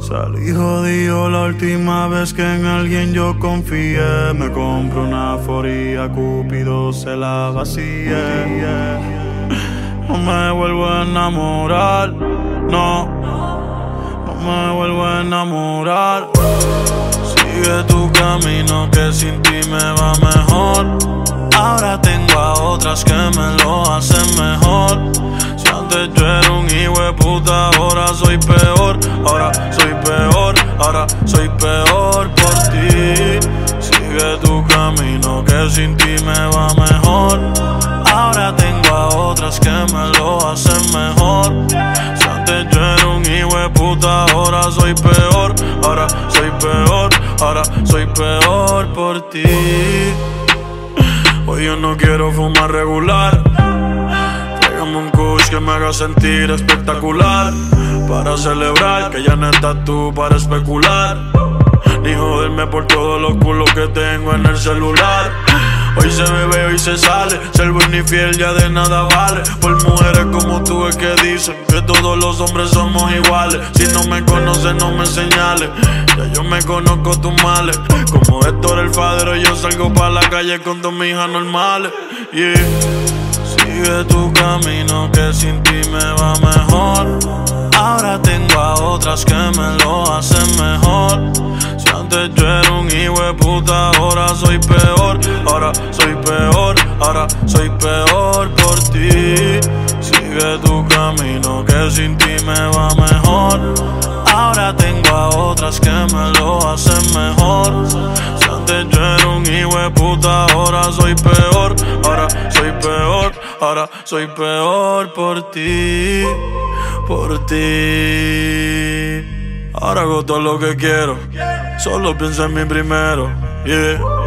Salí jodido la última vez que en alguien yo confié. Me compro una foría, Cúpido se la vacía. No me vuelvo a enamorar, no. No me vuelvo a enamorar. Sigue tu camino que sin ti me va mejor. Ahora tengo a otras que me lo hacen Sigue tu camino que sin ti me va mejor. Ahora tengo a otras que me lo hacen mejor. Si antes yo era un hijo puta, ahora soy peor. Ahora soy peor, ahora soy peor por ti. Hoy yo no quiero fumar regular. Tráigame un kush que me haga sentir espectacular. Para celebrar que ya no estás tú para especular. Ni joderme por todos los culos que tengo en el celular. Hoy se bebe, hoy se sale. Ser buen y fiel ya de nada vale. Por mujeres como tú es que dicen que todos los hombres somos iguales. Si no me conoces, no me señales. Ya yo me conozco tus males. Como Héctor el Fadero, yo salgo pa' la calle con dos hijas normales. Yeah. Sigue tu camino que sin ti me va mejor. Ahora tengo a otras que me lo hacen mejor. Soy peor por ti. Sigue tu camino que sin ti me va mejor. Ahora tengo a otras que me lo hacen mejor. Si antes yo era un hijo puta, ahora soy peor. Ahora soy peor, ahora soy peor por ti. Por ti. Ahora hago todo lo que quiero. Solo pienso en mí primero. Yeah.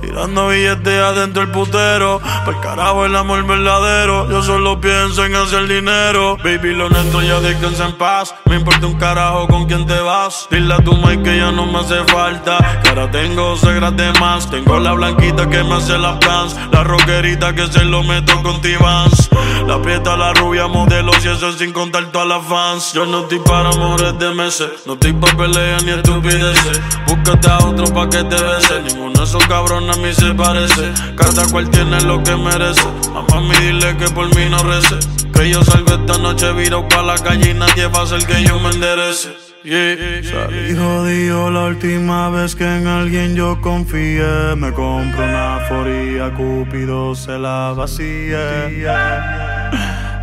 Tirando billetes adentro el putero. Por carajo el amor verdadero. Yo solo pienso en hacer dinero. Baby, lo nuestro ya descansa en paz. Me importa un carajo con quién te vas. Dile a tu mai que ya no me hace falta. Que ahora tengo segras de más. Tengo la blanquita que me hace las plans. La rockerita que se lo meto con T-Vans. La prieta, la rubia, modelo. Y eso sin contar todas las fans. Yo no estoy para amores de meses. No estoy para peleas ni estupideces. Búscate a otro pa' que te bese. Ninguno de esos cabrones a mí se parece. Cada cual tiene lo que merece. A mami dile que por mí no rece. Que yo salgo esta noche viro pa' la calle y nadie va a hacer que yo me enderece. Yeah. Salí jodido la última vez que en alguien yo confié. Me compro una foría, Cúpido se la vacía.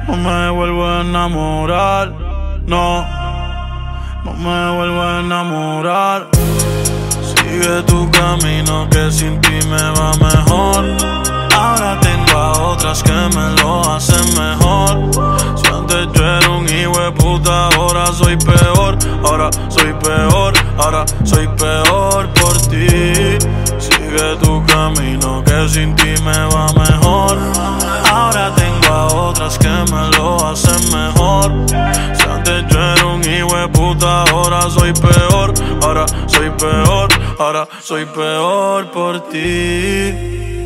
No me vuelvo a enamorar, no. No me vuelvo a enamorar. Sigue tu camino que sin ti me va mejor. Ahora tengo a otras que me lo hacen mejor. Si antes yo era un hijo de puta, ahora soy peor. Ahora soy peor, ahora soy peor por ti. Sigue tu camino que sin ti me va mejor. Ahora tengo a otras que me lo hacen mejor. Si antes yo era un hijo de puta, ahora soy peor. Ahora soy peor, ahora soy peor por ti.